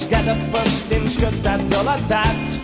rasgat amb els temps que t'han delatat.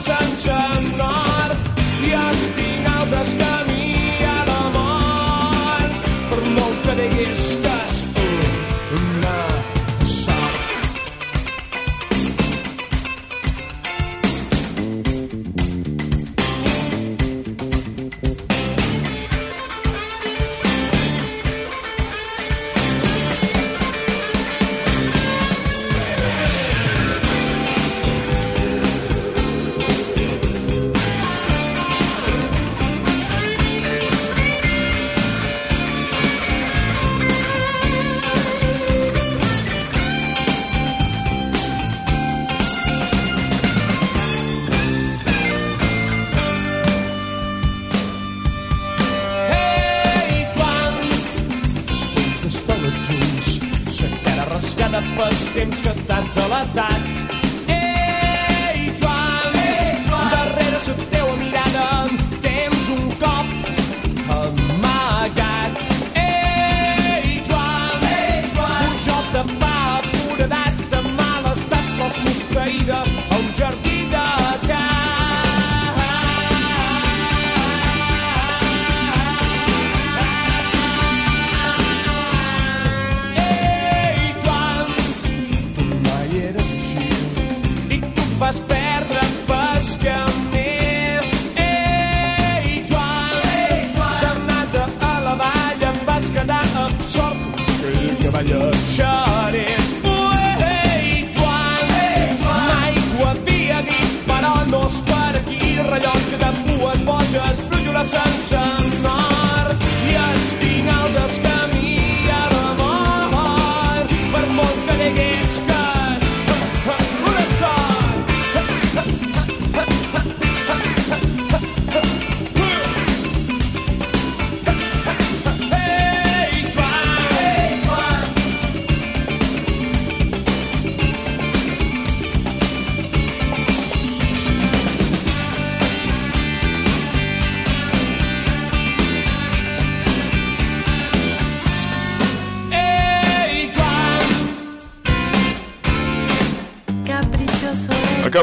sunshine. cap el temps que tant t'ha delatat.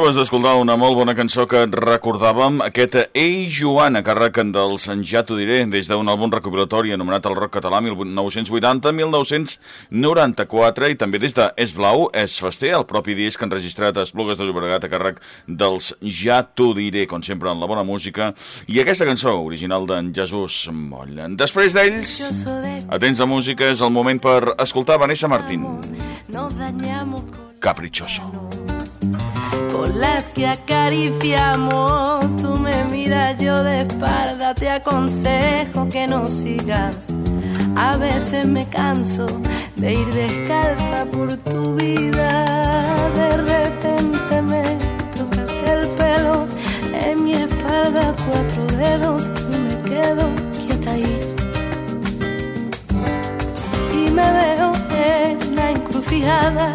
Acabes d'escoltar una molt bona cançó que recordàvem, aquest Ei Joan, a càrrec dels Ja t'ho diré, des d'un àlbum recopilatori anomenat El Rock Català 1980-1994 i també des de Es Blau, Es Fester, el propi disc enregistrat a Esplugues de Llobregat a càrrec dels Ja t'ho diré, com sempre en la bona música, i aquesta cançó original d'en Jesús Moll. Després d'ells, atents a música, és el moment per escoltar Vanessa Martín, dañamos con Caprichoso. Con las que acariciamos. Tú me miras, yo de espalda te aconsejo que no sigas. A veces me canso de ir descalza por tu vida. De repente me tocas el pelo en mi espalda, cuatro dedos y me quedo quieta ahí. y me veo en la encrucijada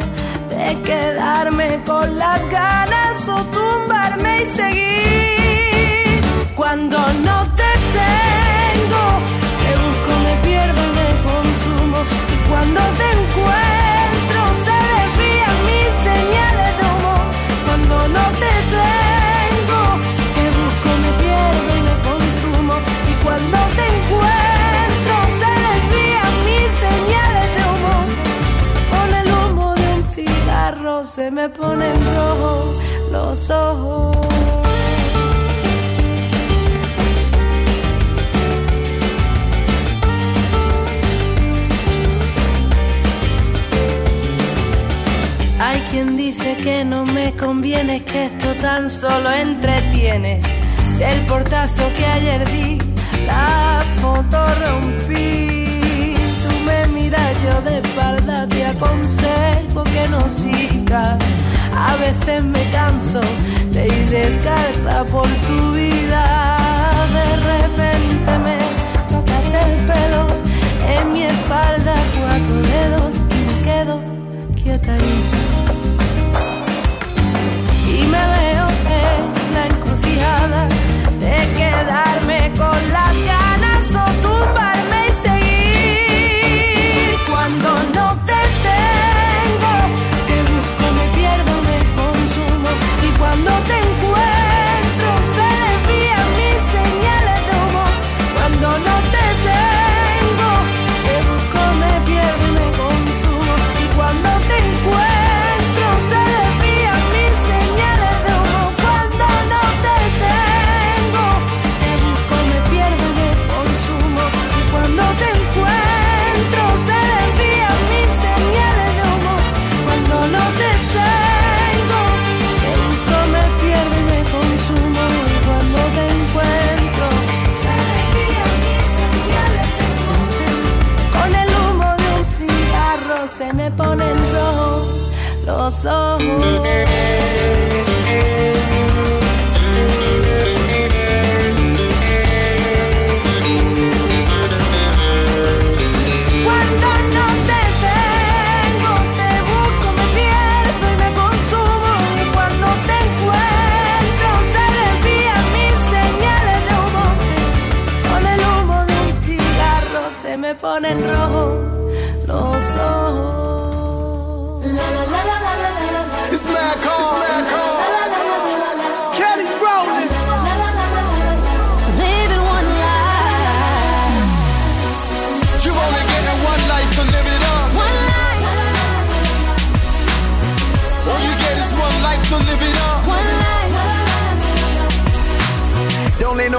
de quedarme con las ganas o tumbarme y seguir. Cuando no te tengo, me ponen rojo los ojos. Hay quien dice que no me conviene, que esto tan solo entretiene. Del portazo que ayer di, la foto rompí. Yo de espalda te aconsejo que no sigas. A veces me canso de ir descarga por tu vida.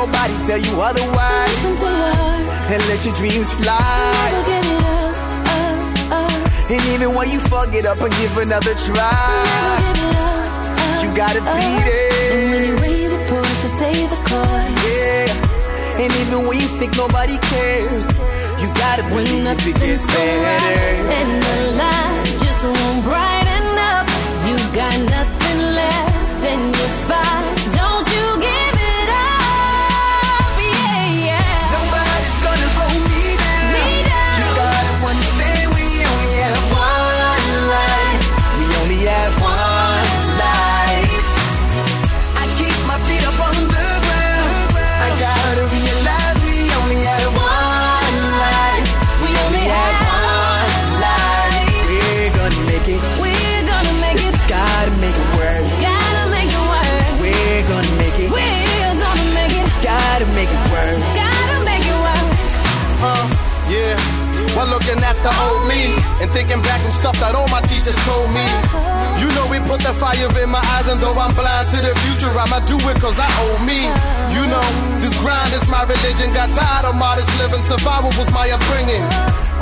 Nobody tell you otherwise. Listen to your heart, And let your dreams fly. never give it up, up, up. And even when you fuck it up and give another try, Never give it up, up, you gotta up. beat And when you raise your voice, to stay the course. Yeah. And even when you think nobody cares, you gotta When believe it gets better. and the light just won't brighten up, you got nothing left and you fight. The old me and thinking back and stuff that all my teachers told me. You know we put the fire in my eyes and though I'm blind to the future, I'ma do it cause I owe me. You know, this grind is my religion. Got tired of modest living, survival was my upbringing.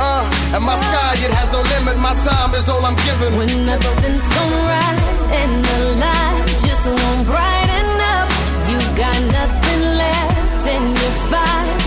Uh, and my sky, it has no limit. My time is all I'm giving. When nothing's gonna right and the light just won't brighten up, you got nothing left and you fight.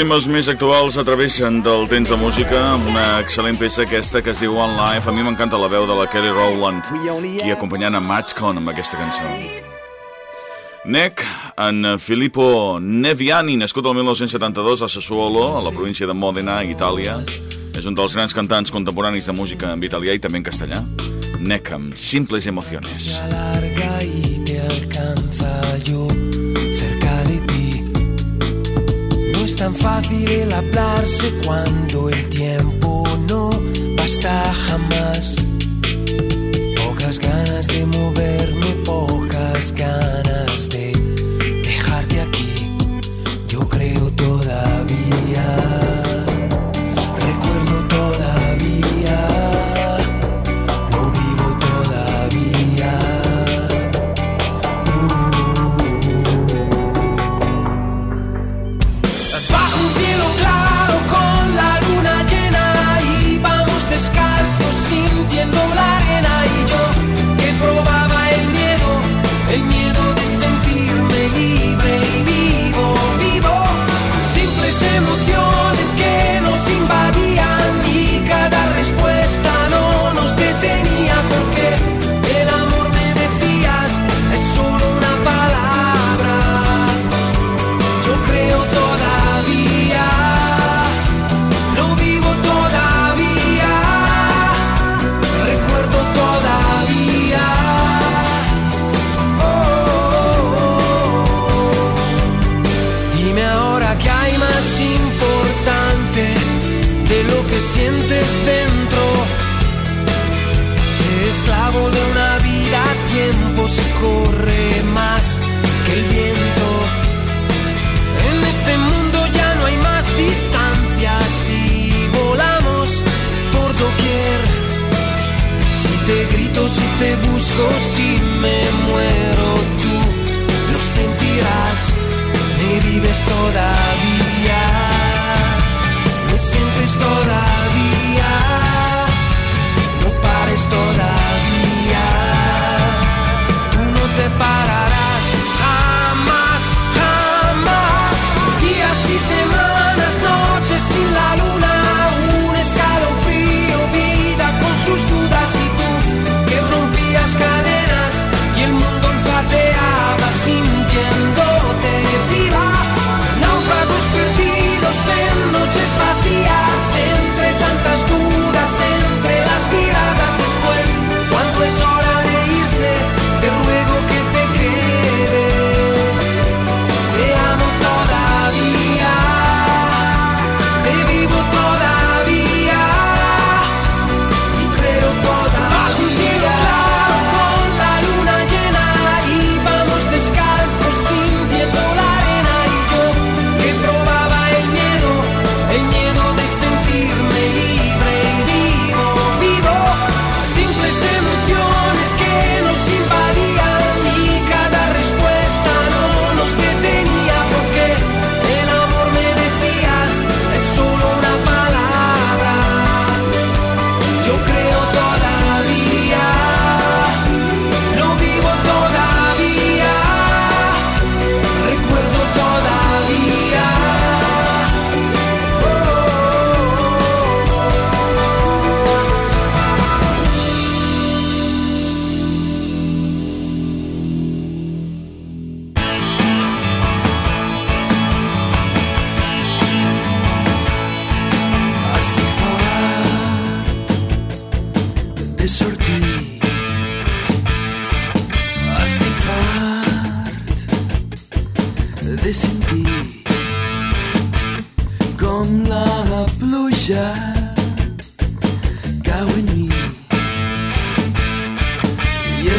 ritmes més actuals atravessen del temps de música amb una excel·lent peça aquesta que es diu One Life. A mi m'encanta la veu de la Kelly Rowland i acompanyant a Matt Cohn amb aquesta cançó. Nec, en Filippo Neviani, nascut el 1972 a Sassuolo, a la província de Modena, Itàlia. És un dels grans cantants contemporanis de música en italià i també en castellà. Nec, amb Simples Emociones. Se alarga y te alcanza yo No es tan fácil el hablarse cuando el tiempo no basta jamás. Pocas ganas de moverme, pocas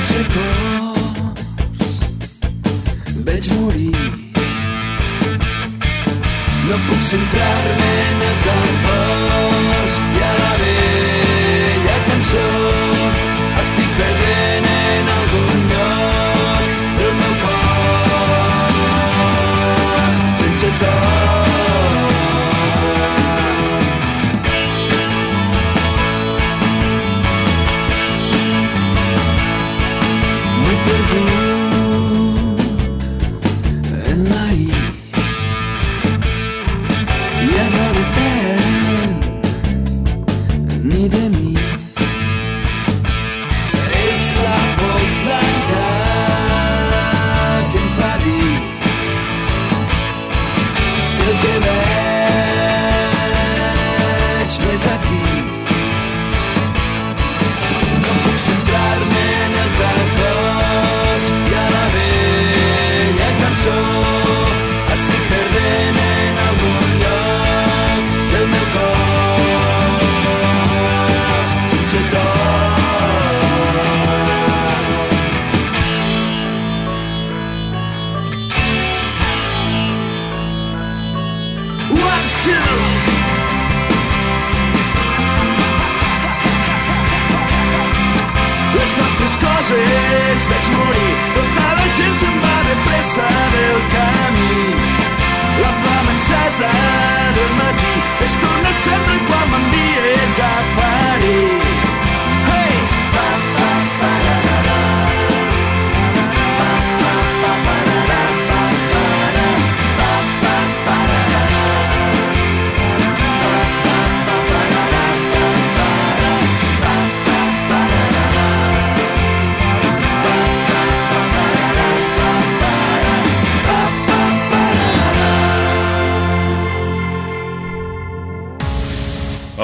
els records veig morir. No puc centrar-me en els alcohols pressa del camí. La flama encesa del matí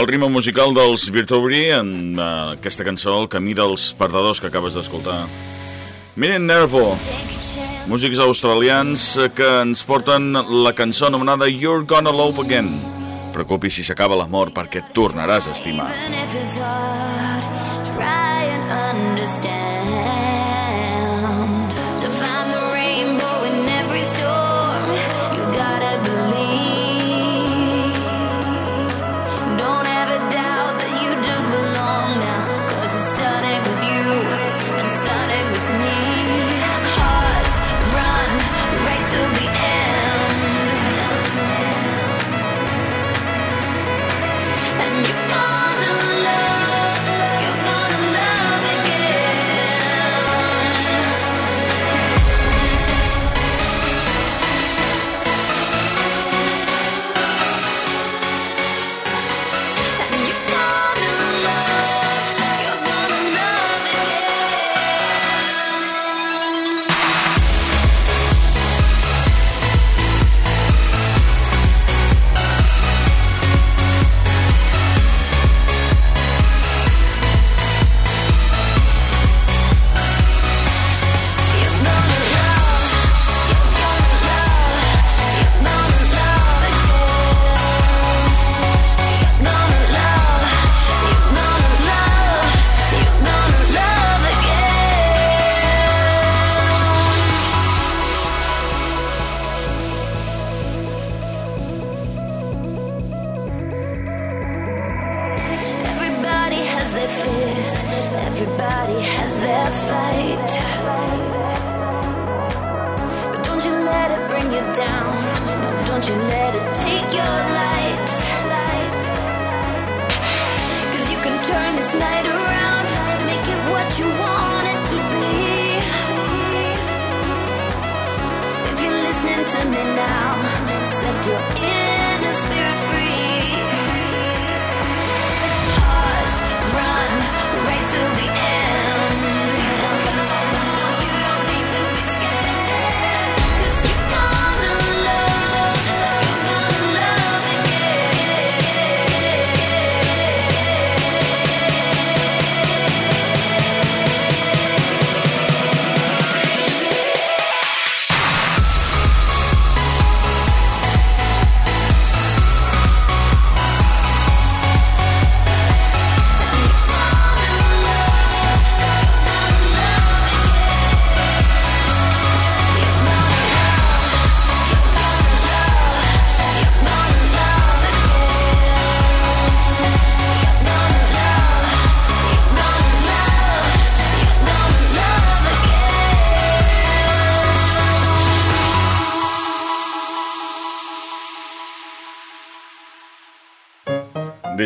Ritme musical dels Virtuobri en uh, aquesta cançó, El camí dels perdedors que acabes d'escoltar. Miren Nervo, músics australians que ens porten la cançó anomenada You're Gonna Love Again. Preocupi si s'acaba l'amor perquè tornaràs a estimar. Try and understand.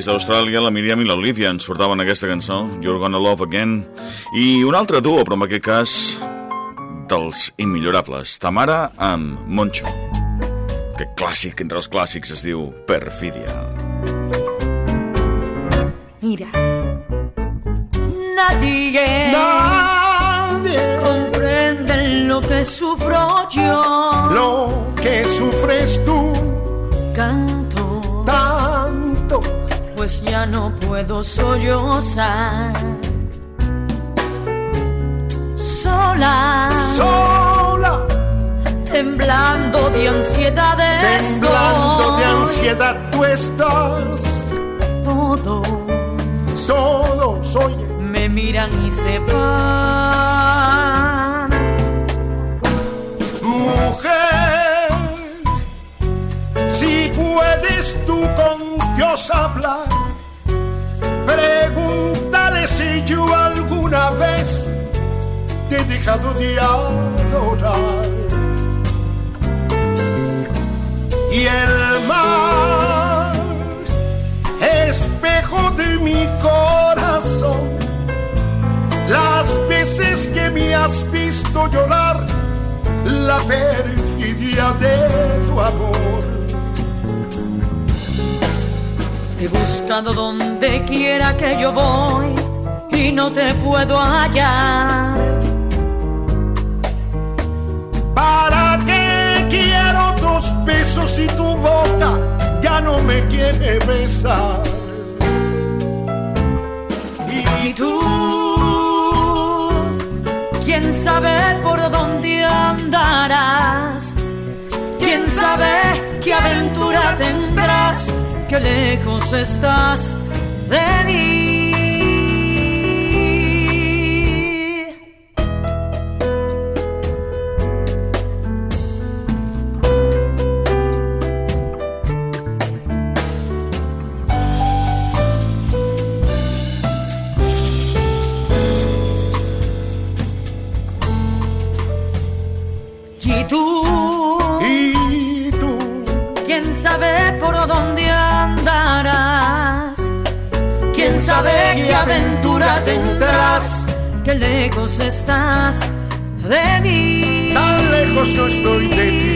Des d'Austràlia, la Miriam i l'Olivia ens portaven aquesta cançó, You're Gonna Love Again, i un altre duo, però en aquest cas dels immillorables, Tamara amb Moncho. Aquest clàssic entre els clàssics es diu Perfidia. Mira. Nadie, Nadie comprende lo que sufro yo. lo que sufres tú Canto, tanto. Pues ya no puedo sollozar. Sola, Sola, temblando de ansiedad temblando de ansiedad tú estás. Todos Todos, oye, me miran y se van. mujer, si puedes tú con Dios hablar, pregúntale si yo alguna vez te he dejado de adorar. Y el mar, espejo de mi corazón, las veces que me has visto llorar, la perfidia de tu amor. He buscado donde quiera que yo voy y no te puedo hallar. ¿Para qué quiero tus besos y tu boca ya no me quiere besar? Y tú, quién sabe por dónde andarás, quién sabe qué aventura tendrás, que lejos estás de mí. Estoy de ti.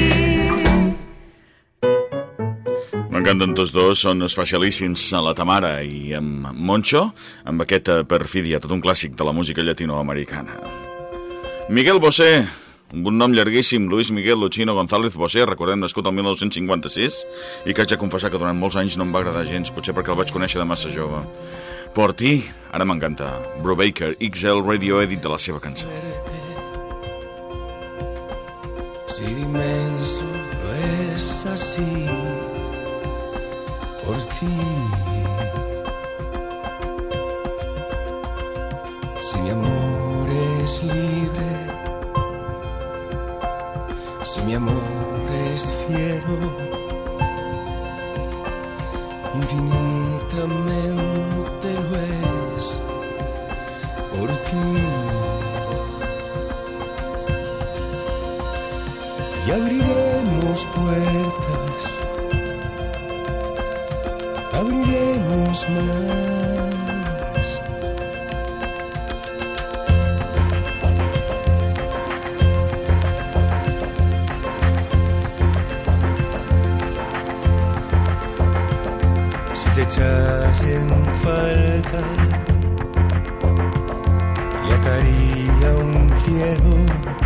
M'encanten tots dos, són especialíssims a la Tamara i amb Moncho, amb aquesta perfídia, tot un clàssic de la música llatinoamericana. Miguel Bosé, un nom llarguíssim, Luis Miguel Luchino González Bosé, recordem, nascut el 1956, i que haig de confessar que durant molts anys no em va agradar gens, potser perquè el vaig conèixer de massa jove. Por ti, ara m'encanta, Brubaker, XL Radio Edit de la seva cançó. Si inmenso no es así por ti. Si mi amor es libre, si mi amor es fiero, infinitamente lo es por ti. Y abriremos puertas, abriremos más. Si te echas en falta, le ataría un quiero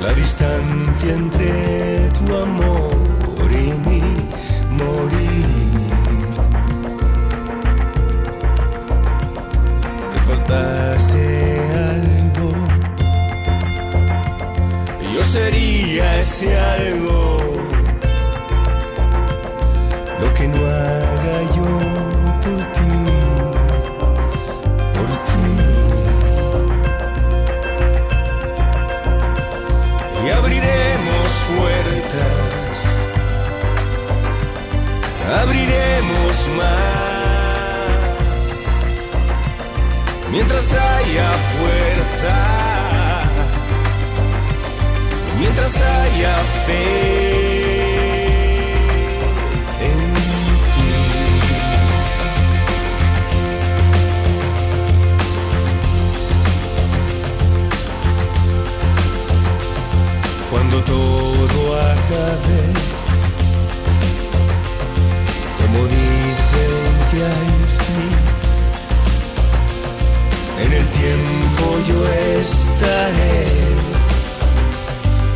la distancia entre tu amor y mi morir. Te faltase algo, yo sería ese algo. Lo que no haga yo abriremos más, mientras haya fuerza, mientras haya fe. cuando todo acabe. Dicen que hay sí, en el tiempo yo estaré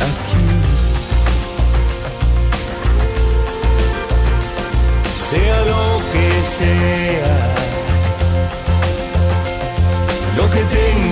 aquí. Sea lo que sea, lo que tenga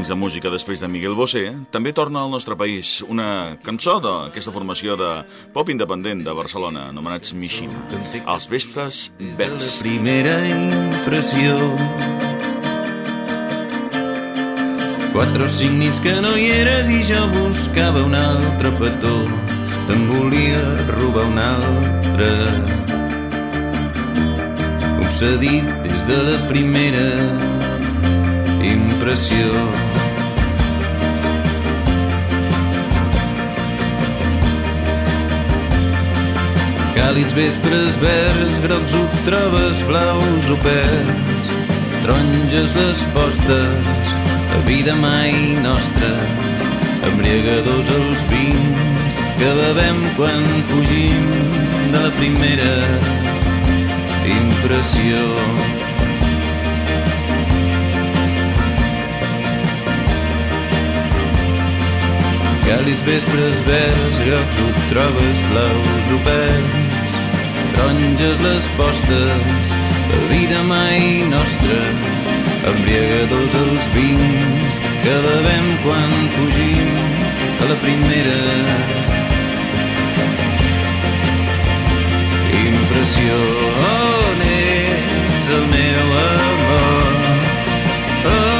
Temps de música després de Miguel Bosé també torna al nostre país una cançó d'aquesta formació de pop independent de Barcelona, anomenats Mishima. Els vespres verds. primera impressió. Quatre o cinc nits que no hi eres i jo buscava un altre petó. Te'n volia robar un altre. Obsedit des de la primera impressió. Càlids vespres verds, grocs ho trobes, blaus oberts, taronges les postes, a vida mai nostra, embriagadors els vins que bevem quan fugim de la primera impressió. Càlids vespres verds, grocs trobes, blaus oberts, taronges les postes, la vida mai nostra, embriagadors els vins que bevem quan fugim a la primera. Impressió on ets el meu amor? Oh.